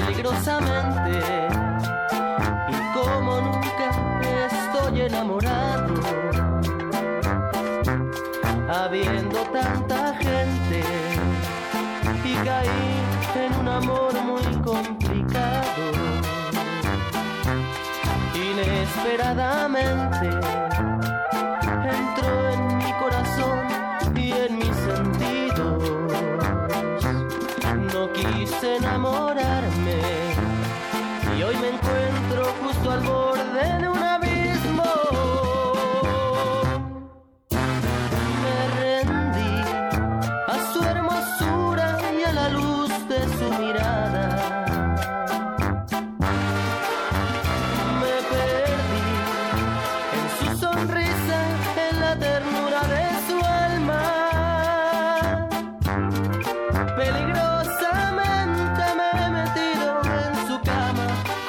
peligrosamente. Y como nunca estoy enamorado, habiendo tanta gente, y caí en un amor muy complicado. Inesperadamente enamorarme. Y hoy me encuentro justo al borde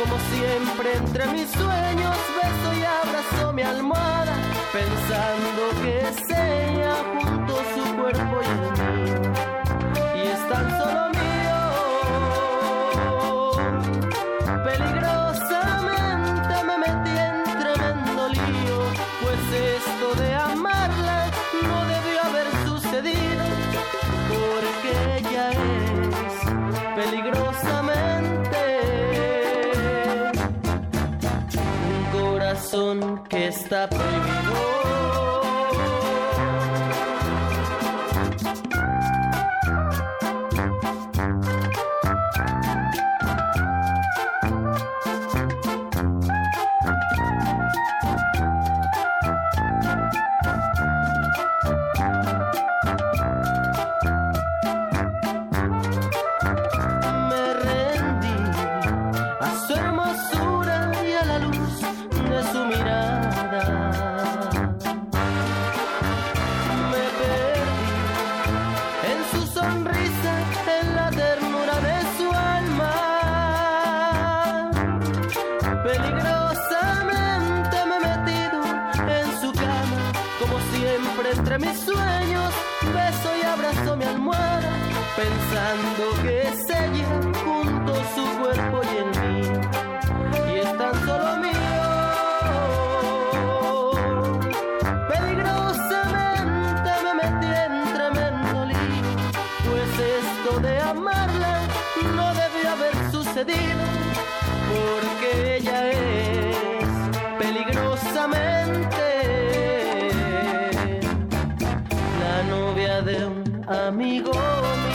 como siempre entre mis sueños beso y abrazo mi almohada, pensando que es ella junto su cuerpo y el mío, y es tan solo mío. Peligrosamente me metí en tremendo lío, pues esto de amarla no debió haber sucedido, porque ella es peligrosamente que está prohibido. Mis sueños, beso y abrazo mi almohada, pensando que es ella junto su cuerpo y el mío, y es tan solo mío. Peligrosamente me metí en tremendo lío, pues esto de amarla no debió haber sucedido, amigo.